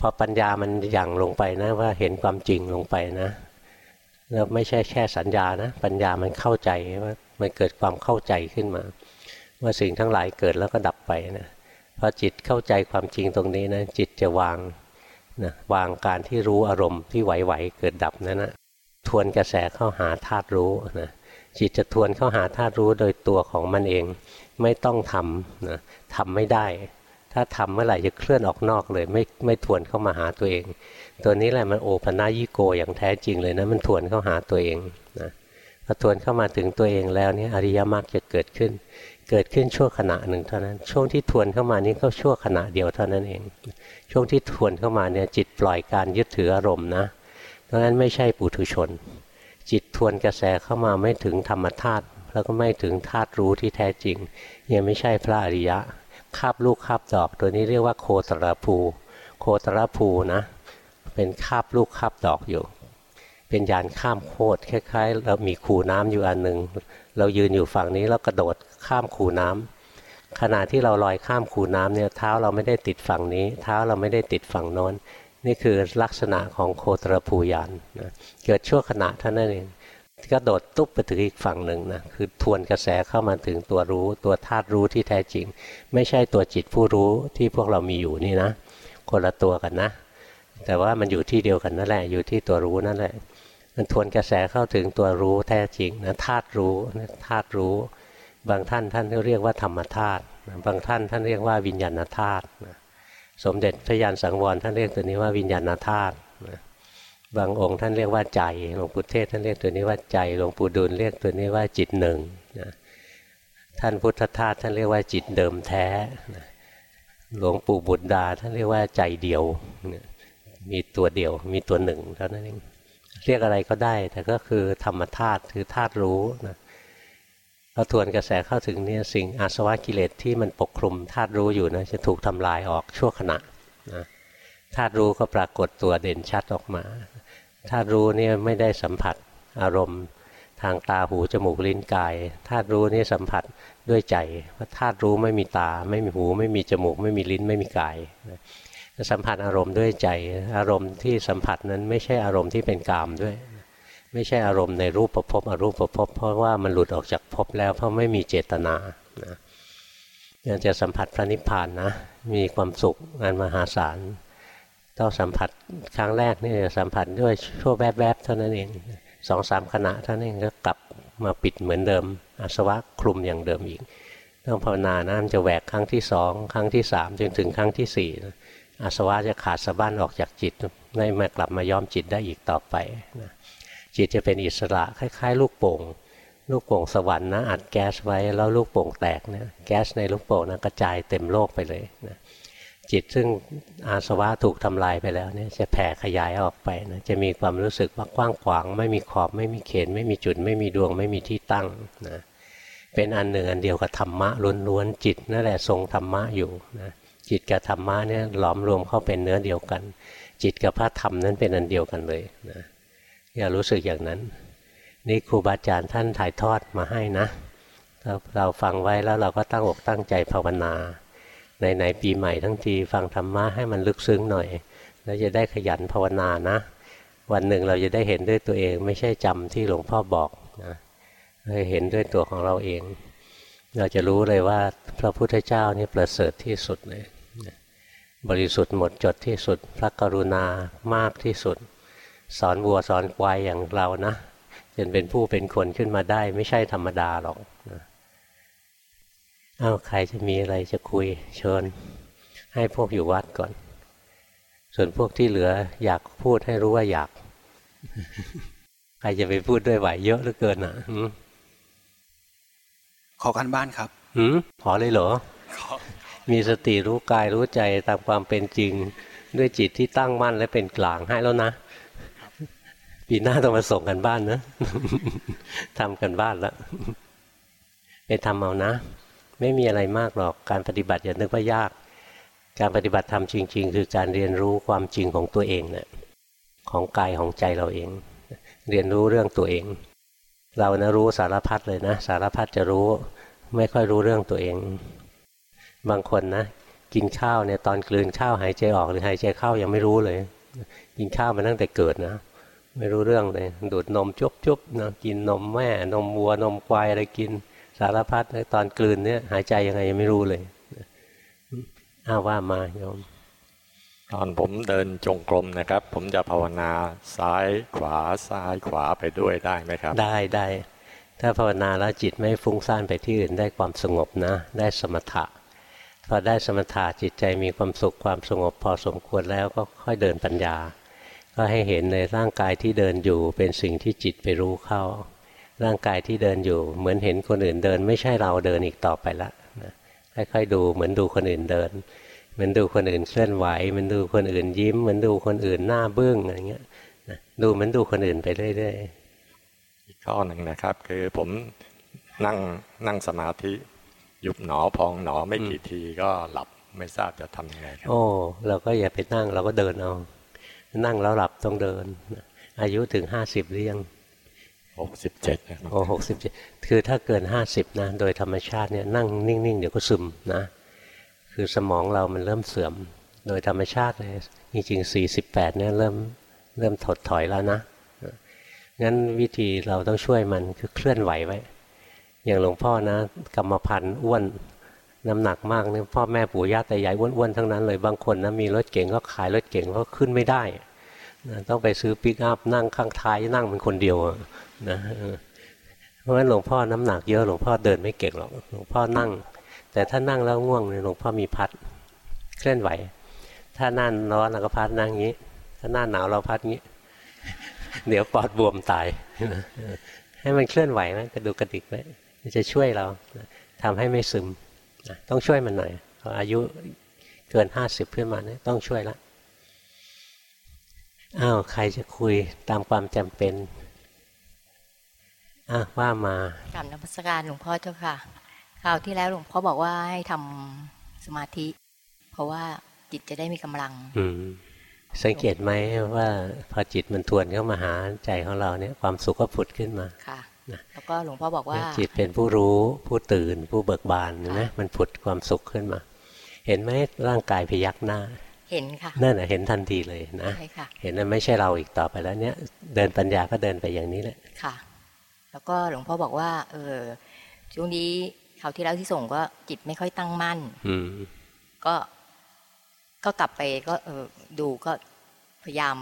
พอปัญญามันหยั่งลงไปนะว่าเห็นความจริงลงไปนะแล้วไม่ใช่แค่สัญญานะปัญญามันเข้าใจว่ามันเกิดความเข้าใจขึ้นมา ว่าสิ่งทั้งหลายเกิดแล้วก็ดับไปนะพอจิตเข้าใจความจริงตรงนี้นะจิตจะวางนะวางการที่รู้อารมณ์ที่ไหวๆเกิดดับนั้นนะทวนกระแสเข้าหาธาตุรู้นะ จิตจะทวนเข้าหาธาตุรู้โดยตัวของมันเอง ไม่ต้องทำนะทำไม่ได้ ถ้าทำเมื่อไหร่จะเคลื่อนออกนอกเลย ไม่ไม่ทวนเข้ามาหาตัวเอง ตัวนี้แหละมันโอปัญญิโกอย่างแท้จริงเลยนะมันทวนเข้าหาตัวเองนะพอทวนเข้ามาถึงตัวเองแล้วนี่อริยมรรคจะเกิดขึ้น เกิดขึ้นชั่วขณะหนึ่งเท่านั้น ช่วงที่ทวนเข้ามานี้ก็ชั่วขณะเดียวเท่านั้นเอง ช่วงที่ทวนเข้ามาเนี่ยจิตปล่อยการยึดถืออารมณ์นะเพราะนั้นไม่ใช่ปุถุชน จิตทวนกระแสเข้ามาไม่ถึงธรรมธาตุแล้วก็ไม่ถึงธาตุรู้ที่แท้จริง ยังไม่ใช่พระอริยะคาบลูกคาบดอกตัวนี้เรียกว่าโคตรภู โคตรภูนะ เป็นคาบลูกคาบดอกอยู่ เป็นยานข้ามโคตรคล้ายๆ เรามีคูน้ำอยู่อันหนึ่งเรายืนอยู่ฝั่งนี้แล้วกระโดดข้ามคูน้ำขณะที่เราลอยข้ามคูน้ำเนี่ยเท้าเราไม่ได้ติดฝั่งนี้ เท้าเราไม่ได้ติดฝั่งโน้น นี่คือลักษณะของโคตรภูยานนะเกิดชั่วขณะเท่านั้นเองก็โดดตุ๊บไปถึงอีกฝั่งหนึ่งนะคือทวนกระแสเข้ามาถึงตัวรู้ ตัวธาตุรู้ที่แท้จริง ไม่ใช่ตัวจิตผู้รู้ที่พวกเรามีอยู่นี่นะ คนละตัวกันนะ แต่ว่ามันอยู่ที่เดียวกันนั่นแหละอยู่ที่ตัวรู้นั่นแหละ มันทวนกระแสเข้าถึงตัวรู้แท้จริงนะธาตุรู้ธาตุรู้ บางท่านท่านก็เรียกว่าธรรมธาตุบางท่านท่านเรียกว่าวิญญาณธาตุ สมเด็จพระยานสังวรท่านเรียกตัวนี้ว่าวิญญาณธาตุบางองค์ท่านเรียกว่าใจหลวงปู่เทศท่านเรียกตัวนี้ว่าใจหลวงปู่ดูลเรียกตัวนี้ว่าจิตหนึ่งนะท่านพุทธทาสท่านเรียกว่าจิตเดิมแท้นะหลวงปู่บุตรดาท่านเรียกว่าใจเดียวนะมีตัวเดียว มีตัวหนึ่งเท่านั้นเองเรียกอะไรก็ได้ แต่ก็คือธรรมธาตุคือธาตุรู้นะ เราทวนกระแสเข้าถึงเนี่ยสิ่งอาสวะกิเลสที่มันปกคลุมธาตุรู้อยู่นะจะถูกทำลายออกชั่วขณะนะธาตุรู้ก็ปรากฏตัวเด่นชัดออกมาธาตุรู้นี่ไม่ได้สัมผัสอารมณ์ ทางตาหูจมูกลิ้นกายธาตุรู้นี่สัมผัสด้วยใจว่าะธาตุรู้ไม่มีตา ไม่มีหู ไม่มีจมูก ไม่มีลิ้นไม่มีกายสัมผัสอารมณ์ด้วยใจ อารมณ์ที่สัมผัสนั้นไม่ใช่อารมณ์ที่เป็นกามด้วย ไม่ใช่อารมณ์ในรูปประพบอรูปประพบเพราะว่ามันหลุดออกจากภพแล้วเพราะไม่มีเจตนานะจะสัมผัสพระนิพพานนะมีความสุขงานมหาศาลต้องสัมผัสครั้งแรกนี่สัมผัสด้วยชั่วแวบๆเท่านั้นเองสองสามขณะเท่านั้นเองก็กลับมาปิดเหมือนเดิมอาสวะคลุมอย่างเดิมอีกต้องภาวนานะมันจะแหวกครั้งที่สองครั้งที่สามจนถึงครั้งที่สี่อาสวะจะขาดสะบั้นออกจากจิตไม่มากลับมาย้อมจิตได้อีกต่อไปนะ จิตจะเป็นอิสระคล้าย ๆ ลูกโป่งลูกโป่งสวรรค์นะอัดแก๊สไว้แล้วลูกโป่งแตกเนี่ยแก๊สในลูกโป่งนะกระจายเต็มโลกไปเลยนะจิตซึ่งอาสวะถูกทำลายไปแล้วเนี่ยจะแผ่ขยายออกไปนะจะมีความรู้สึกว่ากว้างขวาง ไม่มีขอบไม่มีเขน ไม่มีจุด ไม่มีดวง ไม่มีที่ตั้งนะเป็นอันหนึ่งอันเดียวกับธรรมะล้วนๆจิตนั่นแหละทรงธรรมะอยู่นะจิตกับธรรมะเนี่ยหลอมรวมเข้าเป็นเนื้อเดียวกัน จิตกับพระธรรมนั้นเป็นอันเดียวกันเลยนะ อย่ารู้สึกอย่างนั้น นี่ครูบาอาจารย์ท่านถ่ายทอดมาให้นะเราฟังไว้แล้วเราก็ตั้งอกตั้งใจภาวนาในไหนปีใหม่ทั้งทีฟังธรรมะให้มันลึกซึ้งหน่อย แล้วจะได้ขยันภาวนานะ วันหนึ่งเราจะได้เห็นด้วยตัวเอง ไม่ใช่จำที่หลวงพ่อบอกนะเราเห็นด้วยตัวของเราเอง เราจะรู้เลยว่าพระพุทธเจ้านี่ประเสริฐที่สุดเลยบริสุทธิ์หมดจดที่สุด พระกรุณามากที่สุด สอนวัวสอนควายอย่างเรานะจนเป็นผู้เป็นคนขึ้นมาได้ ไม่ใช่ธรรมดาหรอกนะเอาใครจะมีอะไรจะคุยเชิญ ให้พวกอยู่วัดก่อน ส่วนพวกที่เหลืออยากพูดให้รู้ว่าอยาก ใครจะไปพูดด้วยไหวเยอะเหลือเกินอะขอกันบ้านครับหืมขอเลยเหรอ มีสติรู้กายรู้ใจตามความเป็นจริง ด้วยจิตที่ตั้งมั่นและเป็นกลางให้แล้วนะ ปีหน้าต้องมาส่งกันบ้านนะทำกันบ้านแล้วไปทำเอานะ ไม่มีอะไรมากหรอกการปฏิบัติอย่านึกว่ายาก การปฏิบัติธรรมจริง ๆ คือการเรียนรู้ความจริงของตัวเองเนะี่ยของกายของใจเราเอง เรียนรู้เรื่องตัวเอง เรานะรู้สารพัดเลยนะ สารพัดจะรู้ ไม่ค่อยรู้เรื่องตัวเอง บางคนนะ กินข้าวเนี่ยตอนกลืนข้าวหายใจออกหรือหายใจเข้ายังไม่รู้เลย กินข้าวมาตั้งแต่เกิดนะ ไม่รู้เรื่องเลย ดูดนมจุบๆนะกินนมแม่ นมวัวนมควายอะไรกิน สารพัดตอนกลืนเนี่ยหายใจยังไงยังไม่รู้เลยอ้าว่ามาโยมตอนผมเดินจงกรมนะครับ ผมจะภาวนาซ้ายขวาซ้ายขวาไปด้วยได้ไหมครับ ได้ได้ถ้าภาวนาแล้วจิตไม่ฟุ้งซ่านไปที่อื่นได้ความสงบนะ ได้สมถะพอได้สมถะจิตใจมีความสุขความสงบพอสมควรแล้วก็ค่อยเดินปัญญา ก็ให้เห็นในร่างกายที่เดินอยู่เป็นสิ่งที่จิตไปรู้เข้า ร่างกายที่เดินอยู่ เหมือนเห็นคนอื่นเดิน ไม่ใช่เราเดินอีกต่อไปละนะค่อยๆดูเหมือนดูคนอื่นเดินเหมือนดูคนอื่นเคลื่อนไหวเหมือนดูคนอื่นยิ้มเหมือนดูคนอื่นหน้าเบื้องอะไรเงี้ยนะดูเหมือนดูคนอื่นไปเรื่อยๆอีกข้อหนึ่งนะครับ คือผมนั่งนั่งสมาธิยุบหนอพองหนอไม่กี่ทีก็หลับไม่ทราบจะทำยังไงครับ โอ้เราก็อย่าไปนั่งเราก็เดินเอา นั่งแล้วหลับต้องเดิน อายุถึงห้าสิบหรือยังหกสิบเจ็ดนะครับโอ้หกสิบคือถ้าเกินห้าสิบนะโดยธรรมชาติเนี่ยนั่งนิ่ง ๆ เดี๋ยวก็ซึมนะ คือสมองเรามันเริ่มเสื่อม โดยธรรมชาติเลยจริงๆสี่สิบแปดเนี่ยเริ่มเริ่มถดถอยแล้วนะงั้นวิธีเราต้องช่วยมันคือเคลื่อนไหวไว้ อย่างหลวงพ่อนะ กรรมพันธุ์อ้วน น้ำหนักมากเนี่ยพ่อแม่ปู่ย่าตายายอ้วนๆทั้งนั้นเลยบางคนนะมีรถเก่งก็ขายรถเก่งเพราะขึ้นไม่ได้นะต้องไปซื้อปิกอัพนั่งข้างท้ายนั่งเป็นคนเดียวนะเพราะฉะนั้นหลวงพ่อน้ำหนักเยอะหลวงพ่อเดินไม่เก่งหรอกหลวงพ่อนั่ง แต่ถ้านั่งแล้วง่วงเนี่ยหลวงพ่อมีพัดเคลื่อนไหว ถ้าหน้าร้อนเราก็พัดนั่งงี้ ถ้าหน้าหนาวเราพัดงี้ เดี๋ยวปอดบวมตายให้มันเคลื่อนไหวไหมกระดูกกระดิกไว้มันจะช่วยเราทำให้ไม่ซึม นะต้องช่วยมันหน่อยพออายุเกินห้าสิบขึ้นมาเนี่ยต้องช่วยละอ้าวใครจะคุยตามความจำเป็นอะว่ามากลับนมัสการหลวงพ่อเจ้าค่ะคราวที่แล้วหลวงพ่อบอกว่าให้ทำสมาธิ เพราะว่าจิตจะได้มีกำลัง อืมสังเกตไหมว่าพอจิตมันทวนเข้ามาหาใจของเราเนี่ย ความสุขก็ผุดขึ้นมาค่ะ นะแล้วก็หลวงพ่อบอกว่า จิตเป็นผู้รู้ผู้ตื่น ผู้เบิกบานเห็นไหมมันผุดความสุขขึ้นมา เห็นไหมร่างกายพยักหน้า เห็นค่ะนั่นน่ะเห็นทันทีเลยนะใช่ค่ะเห็นว่าไม่ใช่เราอีกต่อไปแล้วเนี่ย เดินปัญญาก็เดินไปอย่างนี้แหละค่ะ แล้วก็หลวงพ่อบอกว่า เออช่วงนี้คราวที่แล้วที่ส่งก็จิตไม่ค่อยตั้งมั่น อืมก็ก็กลับไปก็เออดูก็พยายาม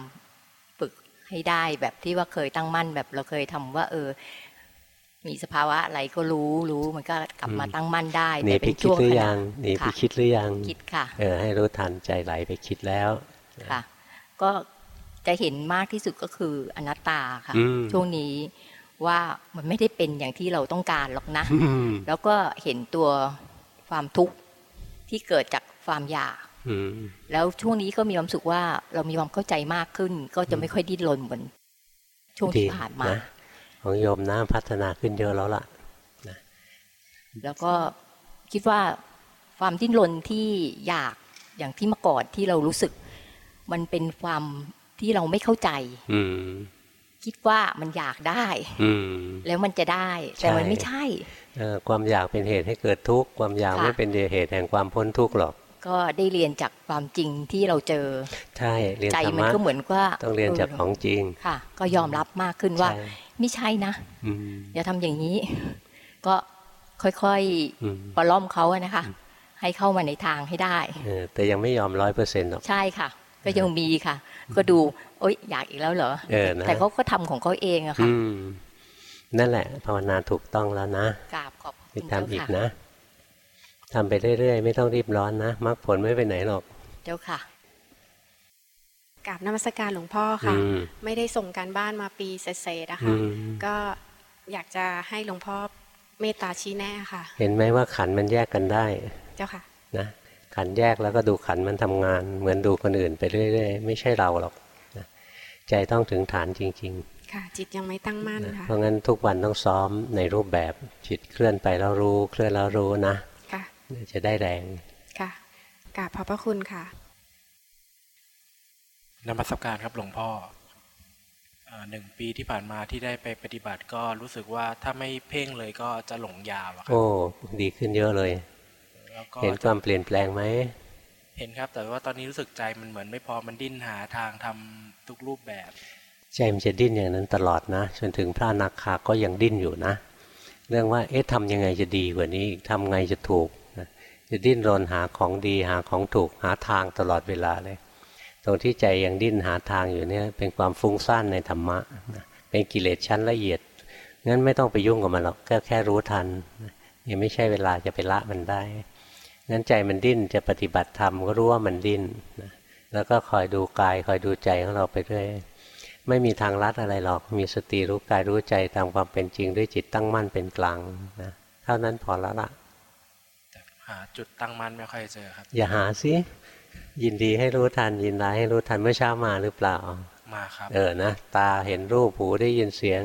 ฝึกให้ได้แบบที่ว่าเคยตั้งมั่นแบบเราเคยทำว่า เออ มีสภาวะอะไรก็รู้รู้มันก็กลับมาตั้งมั่นได้หนีแต่ไปเป็นคิดช่วงหรือขณะยังหนีไปค่ะคิดหรือยังคิดค่ะเออให้รู้ทันใจไหลไปคิดแล้วค่ะ ก็จะเห็นมากที่สุดก็คืออนัตตาค่ะอืมช่วงนี้ว่ามันไม่ได้เป็นอย่างที่เราต้องการหรอกนะอืมแล้วก็เห็นตัวความทุกข์ที่เกิดจากความอยากอืมแล้วช่วงนี้ก็มีความสุขว่าเรามีความเข้าใจมากขึ้น ก็จะไม่ค่อยดิ้นรนเหมือนช่วงดีที่ผ่านมานะ ของโยมนะพัฒนาขึ้นเยอะแล้วล่ะแล้วก็คิดว่าความดิ้นรนที่อยากอย่างที่เมื่อก่อนที่เรารู้สึก มันเป็นความที่เราไม่เข้าใจ อืมคิดว่ามันอยากได้ อืมแล้วมันจะได้ แต่มันใช่ไม่ใช่เอ่อความอยากเป็นเหตุให้เกิดทุกข์ความอยากค่ะไม่เป็นเหตุแห่งความพ้นทุกข์หรอก ก็ได้เรียนจากความจริงที่เราเจอ ใช่เรียนใจธรรมันมะก็เหมือนว่าต้องเรียนจากของจริงค่ะ ก็ยอมรับมากขึ้นว่าใช่ ไม่ใช่นะอืมอย่าทำอย่างนี้ ก็ค่อยอืมๆปล้อมเขาอะนะคะ ให้เข้ามาในทางให้ได้เออแต่ยังไม่ยอมร้อยเปอร์เซ็นต์หรอกใช่ค่ะ ก็ยังมีค่ะ ก็ดูโอ๊ยอยากอีกแล้วเหรอเออนะแต่เขาก็ทำของเขาเองอะค่ะอืมนั่นแหละ ภาวนาถูกต้องแล้วนะกราบขอบไปคุณทำอีกเจ้าค่ะนะทำไปเรื่อยๆ ไม่ต้องรีบร้อนนะมรรคผลไม่ไปไหนหรอก เจ้าค่ะ กราบนมัสการหลวงพ่อค่ะอืมไม่ได้ส่งการบ้านมาปีเศษๆนะอืคะมก็อยากจะให้หลวงพ่อเมตตาชี้แน่ค่ะ เห็นไหมว่าขันธ์มันแยกกันได้ เจ้าค่ะนะขันธ์แยกแล้วก็ดูขันธ์มันทำงาน เหมือนดูคนอื่นไปเรื่อยๆ ไม่ใช่เราหรอกนะใจต้องถึงฐานจริงค่ะ จิตยังไม่ตั้งมั่นๆนะค่ะเพราะงั้นทุกวันต้องซ้อมในรูปแบบจิตเคลื่อนไปแล้วรู้ เคลื่อนแล้วรู้นะ ค่ะจะได้แรงค่ะกราบขอบพระคุณค่ะ นมัสการครับหลวงพ่อเอ่อหนึ่งปีที่ผ่านมาที่ได้ไปปฏิบัติก็รู้สึกว่าถ้าไม่เพ่งเลยก็จะหลงยาวอะครัโอ้ดีขึ้นเยอะเลยแล้วก็เห็นความเปลี่ยนแปลงไหมเห็นครับ แต่ว่าตอนนี้รู้สึกใจมันเหมือนไม่พอมันดิ้นหาทางทำทุกรูปแบบ ใจมันจะดิ้นอย่างนั้นตลอดนะจนถึงพระอนาคาก็ยังดิ้นอยู่นะ เรื่องว่าเอ๊ะทำยังไงจะดีกว่านี้อีกทำไงจะถูกนะจะดิ้นรนหาของดีหาของถูกหาทางตลอดเวลาเลย ตรงที่ใจยังดิ้นหาทางอยู่เนี่ยเป็นความฟุ้งซ่านในธรรมะนะเป็นกิเลสชั้นละเอียดงั้นไม่ต้องไปยุ่งกับมันหรอกก็แค่รู้ทันนะยังไม่ใช่เวลาจะไปละมันได้งั้นใจมันดิ้นจะปฏิบัติธรรมก็รู้ว่ามันดิ้นนะแล้วก็คอยดูกายคอยดูใจของเราไปเรื่อยไม่มีทางลัดอะไรหรอก มีสติรู้กายรู้ใจตามความเป็นจริงด้วยจิตตั้งมั่นเป็นกลางนะเท่านั้นพอแล้วล่ะแต่หาจุดตั้งมั่นไม่ค่อยเจอครับ อย่าหาสิ ยินดีให้รู้ทัน ยินร้ายให้รู้ทันเมื่อเช้ามาหรือเปล่า มาครับ เออนะ ตาเห็นรูปหูได้ยินเสียง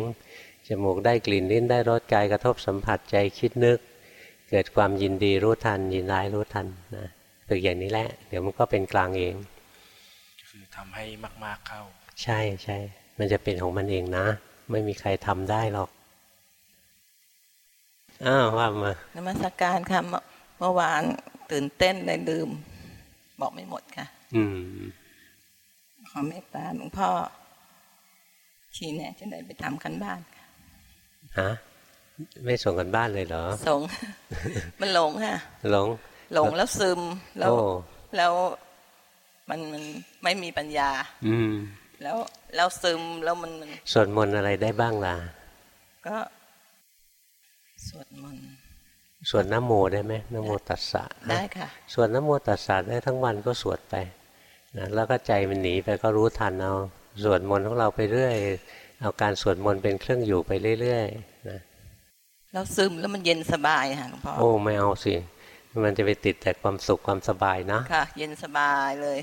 จมูกได้กลิ่นลิ้นได้รสกายกระทบสัมผัสใจคิดนึก เกิดความยินดีรู้ทัน ยินร้ายรู้ทันนะฝึกอย่างนี้แหละ เดี๋ยวมันก็เป็นกลางเอง คือทำให้มาก ๆเข้า ใช่ใช่มันจะเป็นของมันเองนะ ไม่มีใครทำได้หรอกอ้าวว่ามานมัสการค่ะเมื่อเมื่อวานตื่นเต้นเลยลืม บอกไม่หมดค่ะ อืมขอเมตตาหลวงพ่อชี้แนะจะได้ไปทำกันบ้านค่ะฮะไม่ส่งกันบ้านเลยเหรอ ส่ง มันหลงค่ะ หลง หลงแล้วซึม แล้วโอ้แล้วมันมันไม่มีปัญญา อืม แล้วแล้วซึมแล้วมันมันสวดมนต์อะไรได้บ้างล่ะ ก็สวดมนต์ สวดน้ำโมได้ไหมน้ำโมตัสสะได้ค่ะสวดน้ำโมตัสสะได้ทั้งวันก็สวดไปนะแล้วก็ใจมันหนีไปก็รู้ทันเอาสวดมนต์ของเราไปเรื่อย เอาการสวดมนต์เป็นเครื่องอยู่ไปเรื่อยๆนะแล้วซึมแล้วมันเย็นสบายค่ะหลวงพ่อโอ้ไม่เอาสิมันจะไปติดแต่ความสุขความสบายนะค่ะ เย็นสบายเลย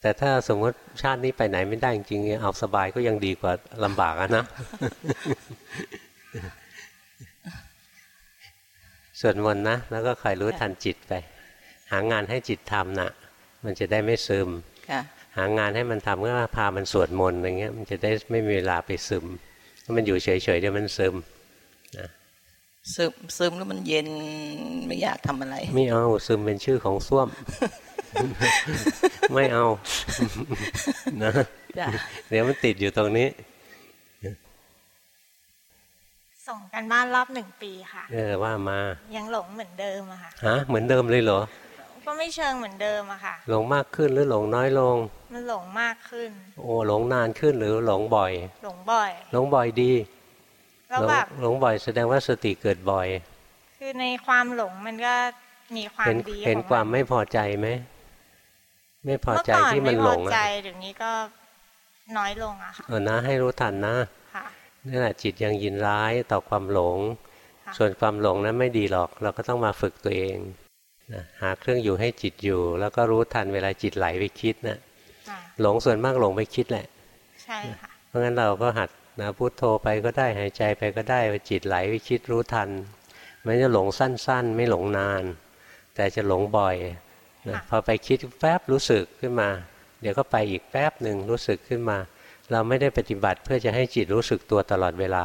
แต่ถ้าสมมติชาตินี้ไปไหนไม่ได้จริงๆเอาสบายก็ยังดีกว่าลำบากอะนะ สวดมนต์นะ แล้วก็คอยรู้ทันจิตไป หางานให้จิตทำนะ่ะ มันจะได้ไม่ซึมค่ะหางานให้มันทำก็พามันสวดมนต์อย่างเงี้ยมันจะได้ไม่มีเวลาไปซึมถ้ามันอยู่เฉยๆเดี๋ยวมันซึมซึมซึมแล้วมันเย็นไม่อยากทำอะไร ไม่เอาซึมเป็นชื่อของส้วม ไม่เอานะจ้ะเดี๋ยวมันติดอยู่ตรงนี้ ส่งกันบ้านรอบหนึ่งปีค่ะ เออว่ามา ยังหลงเหมือนเดิมอะค่ะฮะเหมือนเดิมเลยเหรอ ก็ไม่เชิงเหมือนเดิมอะค่ะ หลงมากขึ้นหรือหลงน้อยลง มันหลงมากขึ้น โอ้หลงนานขึ้นหรือหลงบ่อย หลงบ่อย หลงบ่อยดีแล้วหลงแบบหลงบ่อยแสดงว่าสติเกิดบ่อย คือในความหลงมันก็มีความเห็นดีเห็นของความไม่พอใจไหมไม่พอเมื่อใจก่อนที่มัไม่นพหลองใจอะเดี๋ยวนี้ก็น้อยลงอะค่ะเออนะให้รู้ทันนะค่ะ นั่นแหละจิตยังยินร้ายต่อความหลงค่ะส่วนความหลงนั้นไม่ดีหรอก เราก็ต้องมาฝึกตัวเองนะหาเครื่องอยู่ให้จิตอยู่ แล้วก็รู้ทันเวลาจิตไหลไปคิดนะค่ะหลงส่วนมากหลงไปคิดแหละใช่ค่ะเพราะงั้นเราก็หัดนะพุโทโธไปก็ได้หายใจไปก็ได้ว่าจิตไหลไปคิดรู้ทันมันจะหลงสั้นๆ ไม่หลงนาน แต่จะหลงบ่อยนะค่ะพอไปคิดแป๊บรู้สึกขึ้นมา เดี๋ยวก็ไปอีกแป๊บหนึ่งรู้สึกขึ้นมา เราไม่ได้ปฏิบัติเพื่อจะให้จิตรู้สึกตัวตลอดเวลา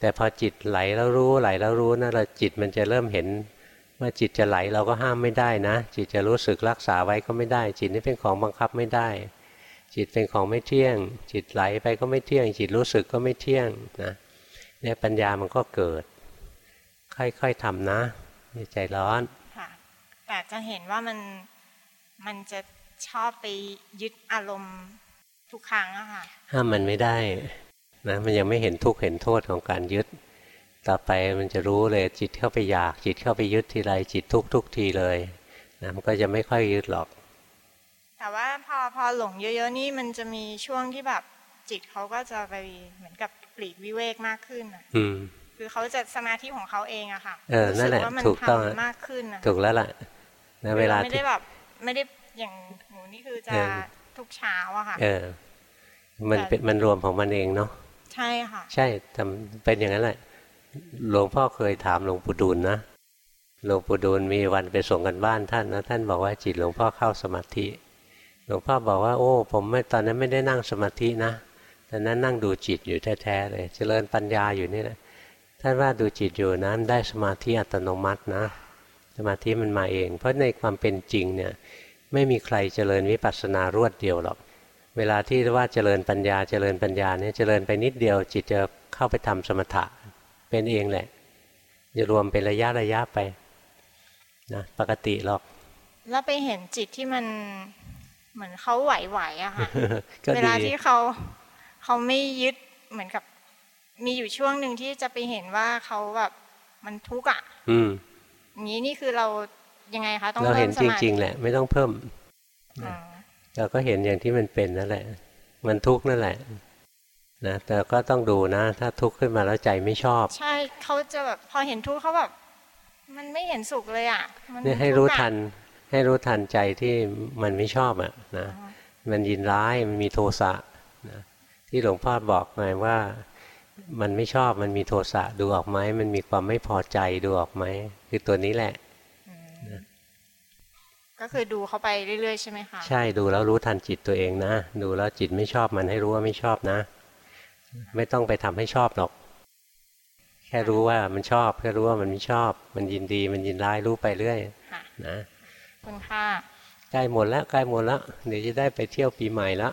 แต่พอจิตไหลแล้วรู้ไหลแล้วรู้นะเราจิตมันจะเริ่มเห็นว่าจิตจะไหลเราก็ห้ามไม่ได้นะ จิตจะรู้สึกรักษาไว้ก็ไม่ได้ จิตนี่เป็นของบังคับไม่ได้ จิตเป็นของไม่เที่ยง จิตไหลไปก็ไม่เที่ยง จิตรู้สึกก็ไม่เที่ยงนะเนี่ยปัญญามันก็เกิด ค่อยๆทำนะอย่าใจร้อนค่ะแต่จะเห็นว่ามันมันจะชอบไปยึดอารมณ์ ทุกครั้งอะค่ะห้ามมันไม่ได้นะมันยังไม่เห็นทุกข์เห็นโทษของการยึด ต่อไปมันจะรู้เลยจิตเข้าไปอยากจิตเข้าไปยึดทีไรจิตทุกทุกทีเลยนะมันก็จะไม่ค่อยยึดหรอก แต่ว่าพอพอหลงเยอะๆนี่มันจะมีช่วงที่แบบจิตเขาก็จะไปเหมือนกับปลีกวิเวกมากขึ้นอะอืมคือเขาจะสมาธิของเขาเองอะค่ะเออนั่นแหละรู้สึว่ามันถูกต้องอะทำมากขึ้นอะถูกแล้วล่ะนะเวลาไม่ที่ได้แบบไม่ได้อย่างหนูนี่คือจะเออ ทุกเช้าอะค่ะเออมันเป็นมันรวมของมันเองเนาะใช่ค่ะ ใช่ทำเป็นอย่างนั้นแหละหลวงพ่อเคยถามหลวงปู่ดูลนะหลวงปู่ดูลมีวันไปส่งกันบ้านท่านแล้วท่านบอกว่าจิตหลวงพ่อเข้าสมาธิ หลวงพ่อบอกว่าโอ้ ผมไม่ตอนนั้นไม่ได้นั่งสมาธินะตอนนั้นนั่งดูจิตอยู่แท้ๆเลย เจริญปัญญาอยู่นี่แหละท่านว่าดูจิตอยู่นะมันได้สมาธิอัตโนมัตินะ สมาธิมันมาเอง เพราะในความเป็นจริงเนี่ย ไม่มีใครเจริญวิปัสสนารวดเดียวหรอก เวลาที่ว่าเจริญปัญญาเจริญปัญญาเนี่ยเจริญไปนิดเดียว จิตจะเข้าไปทำสมถะเป็นเองแหละจะรวมเป็นระยะระยะไปนะปกติหรอก แล้วไปเห็นจิตที่มันเหมือนเขาไหวๆอะค่ะก็เวดีลาที่เขาเขาไม่ยึดเหมือนกับ มีอยู่ช่วงหนึ่งที่จะไปเห็นว่าเขาแบบมันทุกข์อะอืมอย่างนี้นี่คือเรา ยังไงคะต้องเราเพิ่เห็นมสจมาริธิง ๆ แหละ ไม่ต้องเพิ่มอ๋อเราก็เห็นอย่างที่มันเป็นนั่นแหละ มันทุกข์นั่นแหละนะแต่ก็ต้องดูนะ ถ้าทุกข์ขึ้นมาแล้วใจไม่ชอบ ใช่เขาจะแบบพอเห็นทุกข์เขาแบบมันไม่เห็นสุขเลยอะมัเนี่ยให้ทุกข์รู้อะทัน ให้รู้ทันใจที่มันไม่ชอบอะนะอ๋อมันยินร้ายมันมีโทสะนะที่หลวงพ่อบอกไงว่ามันไม่ชอบมันมีโทสะดูออกไหมมันมีความไม่พอใจดูออกไหมคือตัวนี้แหละ ก็คือดูเขาไปเรื่อยๆใช่ไหมคะใช่ดูแล้วรู้ทันจิตตัวเองนะ ดูแล้วจิตไม่ชอบมันให้รู้ว่าไม่ชอบนะ ไม่ต้องไปทำให้ชอบหรอก แค่รู้ว่ามันชอบแค่รู้ว่ามันไม่ชอบ มันยินดีมันยินร้ายรู้ไปเรื่อยค่ะนะขอบคุณค่ะใกล้หมดแล้วใกล้หมดแล้วเดี๋ยวจะได้ไปเที่ยวปีใหม่แล้ว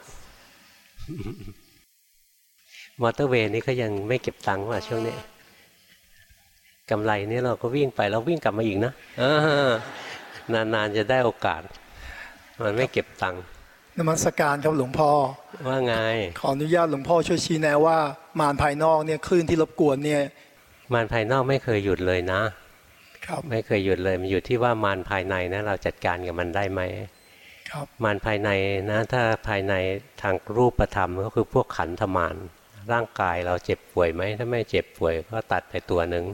มอเตอร์เวย์นี่ก็ยังไม่เก็บตังค์ว่าช่วงนี้กำไรนี่เราก็วิ่งไปแล้ววิ่งกลับมาอีกนะเออ นานๆจะได้โอกาส มันไม่เก็บตังค์นมัสการครับหลวงพ่อว่าไง ขออนุญาตหลวงพ่อช่วยชี้แนะว่ามารภายนอกเนี่ยคลื่นที่รบกวนเนี่ย มารภายนอกไม่เคยหยุดเลยนะ ครับไม่เคยหยุดเลยมันอยู่ที่ว่ามารภายในนะเราจัดการกับมันได้ไหมครับมารภายในนะ ถ้าภายในทางรูปธรรมก็คือพวกขันธมารร่างกายเราเจ็บป่วยไหมถ้าไม่เจ็บป่วยก็ตัดไปตัวหนึ่ง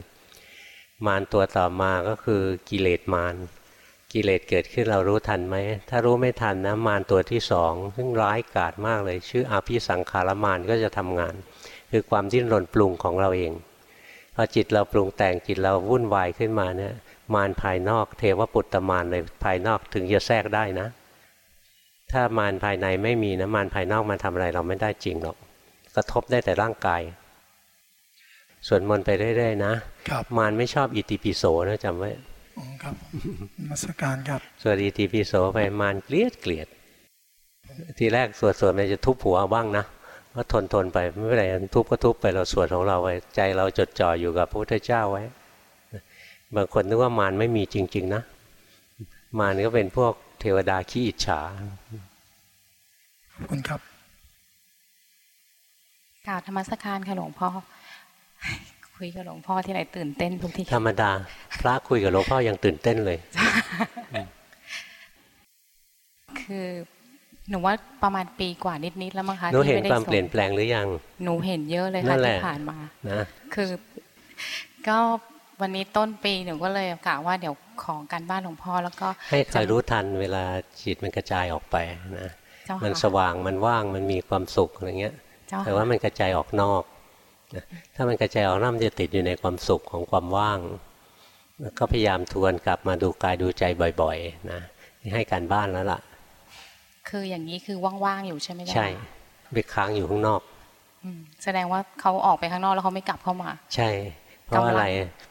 มารตัวต่อมาก็คือกิเลสมาร กิเลสเกิดขึ้นเรารู้ทันไหม ถ้ารู้ไม่ทันนะมารตัวที่สองซึ่งร้ายกาจมากเลย ชื่ออาภิสังขารมารก็จะทำงาน คือความดิ้นรนปรุงของเราเอง พอจิตเราปรุงแต่งจิตเราวุ่นวายขึ้นมาเนี่ยมารภายนอก เทวปุตตมารเลยภายนอกถึงจะแทรกได้นะ ถ้ามารภายในไม่มีนะมารภายนอกมันทำอะไรเราไม่ได้จริงหรอก กระทบได้แต่ร่างกายส่วนมนต์ไปเรื่อยๆนะครับมารไม่ชอบอิติปิโสนะจำไว้อ๋อ ครับนมัสการครับสวดอิติปิโสไปมารเกลียดเกลียด ทีแรกสวดสวดมันจะทุบหัวบ้างนะก็ทนทนไปไม่เป็นไรทุบก็ทุบไปเราสวดของเราไปใจเราจดจ่ออยู่กับพระพุทธเจ้าไว้ บางคนนึกว่ามารไม่มีจริง ๆ นะ มารก็เป็นพวกเทวดาขี้อิจฉาขอบคุณครับกราบธรรมสการค่ะหลวงพ่อ คุยกับหลวงพ่อที่ไหนตื่นเต้นทุกทีธรรมดา พระคุยกับหลวงพ่อยังตื่นเต้นเลย คือหนูว่าประมาณปีกว่านิดๆแล้วมั้งคะหนูเห็นที่ไได้ความส่งเปลี่ยนแปลงหรือยัง หนูเห็นเยอะเลยนั่ค่ะนแหที่ละผ่านมานะคือ ก็วันนี้ต้นปีหนูก็เลยกะว่าเดี๋ยวของการบ้านหลวงพ่อแล้วก็ ให้คอยรู้ทันเวลาจิตมันกระจายออกไปนะเจ้ามันสค่ะว่างมันว่างมันมีความสุขอะไรเงี้ยเจ้าแต่ว่าค่ะมันกระจายออกนอกนะ ถ้ามันกระจายออกนอกมันจะติดอยู่ในความสุขของความว่างแล้วก็พยายามทวนกลับมาดูกายดูใจบ่อยๆนะนี่ให้การบ้านแล้วล่ะ คืออย่างนี้คือว่างๆอยู่ใช่ไหมเจ้าใช่ค่ะไปค้างอยู่ข้างนอกอืมแสดงว่าเขาออกไปข้างนอกแล้วเขาไม่กลับเข้ามา ใช่ เพราะอะไร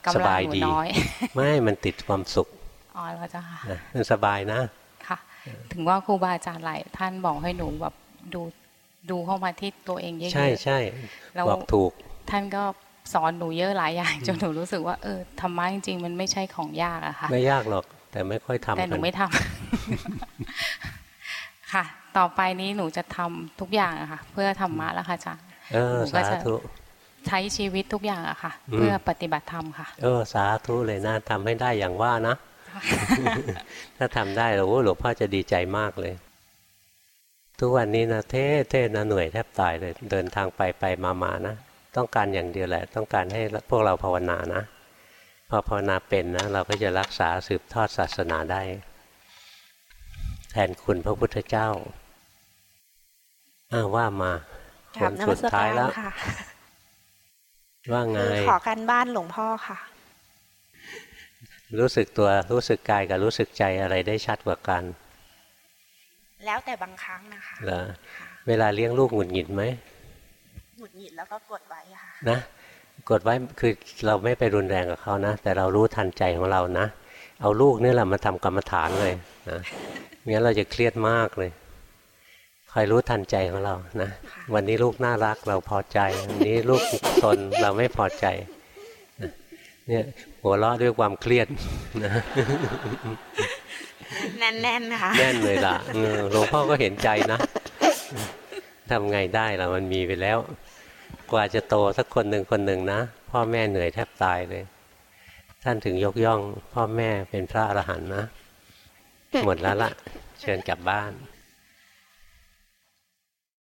กำลังสบายหนูดีน้อยไม่มันติดความสุขอ๋อแล้วเจ้าค่ะนะมันสบายนะค่ะ ถึงว่าครูบาอาจารย์หลายท่านบอกให้หนูแบบดูดูเข้ามาที่ตัวเองเยอะๆใช่ใช่แล้วบอกถูก ท่านก็สอนหนูเยอะหลายอย่างจนหนูรู้สึกว่าเออธรรมะจริงๆมันไม่ใช่ของยากอะค่ะ ไม่ยากหรอก แต่ไม่ค่อยทำแต่หนูกันไม่ทำค่ะ ต่อไปนี้หนูจะทำทุกอย่างอะค่ะ เพื่อธรรมะแล้วค่ะอาจารย์เออหนูก็สาจะธุใช้ชีวิตทุกอย่างอะค่ะอืมเพื่อปฏิบัติธรรมค่ะ เออสาธุเลยนะทำให้ได้อย่างว่านะ ถ้าทำได้โอ้โหหลวงพ่อจะดีใจมากเลยทุกวันนี้นะเท่เท่นะเหนื่อยแทบตายเลย เดินทางไปไปมามานะ ต้องการอย่างเดียวแหละ ต้องการให้พวกเราภาวนานะ พอภาวนาเป็นนะ เราก็จะรักษาสืบทอดศาสนาได้ แทนคุณพระพุทธเจ้าอ้าวว่ามาคกราบนนสุมัดสท้ากายรแล้วค่ะว่าไงคือขอการบ้านหลวงพ่อค่ะ รู้สึกตัวรู้สึกกายกับรู้สึกใจอะไรได้ชัดกว่ากัน แล้วแต่บางครั้งนะคะเหรอเวลาเลี้ยงลูกหงุดหงิดไหมหงุ ดหงิดแล้วก็กดไว้ค่ะนะกดไว้คือเราไม่ไปรุนแรงกับเขานะ แต่เรารู้ทันใจของเรานะ เอาลูกนี่แหละมาทำกรรมฐานเลยนะไม่งั้นเราจะเครียดมากเลยคอยรู้ทันใจของเรานะค่ะวันนี้ลูกน่ารักเราพอใจ วันนี้ลูกตนเราไม่พอใจนะเนี่ยหัวเราะด้วยความเครียดนะแน่นๆนะคะแน่นเลยล่ะเออหลวงพ่อก็เห็นใจนะทำไงได้ล่ะมันมีไปแล้ว กว่าจะโตสักคนหนึ่งคนหนึ่งนะ พ่อแม่เหนื่อยแทบตายเลย ท่านถึงยกย่อง พ่อแม่เป็นพระอรหันต์นะ หมดแล้วละเชิญกลับบ้าน